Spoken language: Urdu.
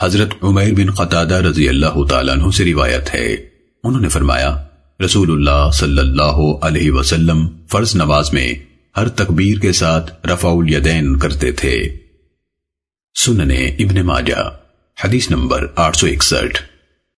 حضرت عمیر بن قطادہ رضی اللہ تعالیٰ عنہ سے روایت ہے۔ انہوں نے فرمایا، رسول اللہ صلی اللہ علیہ وسلم فرض نواز میں ہر تکبیر کے ساتھ رفع الیدین کرتے تھے۔ سننے ابن ماجہ، حدیث نمبر آٹھ سو اکسٹھ۔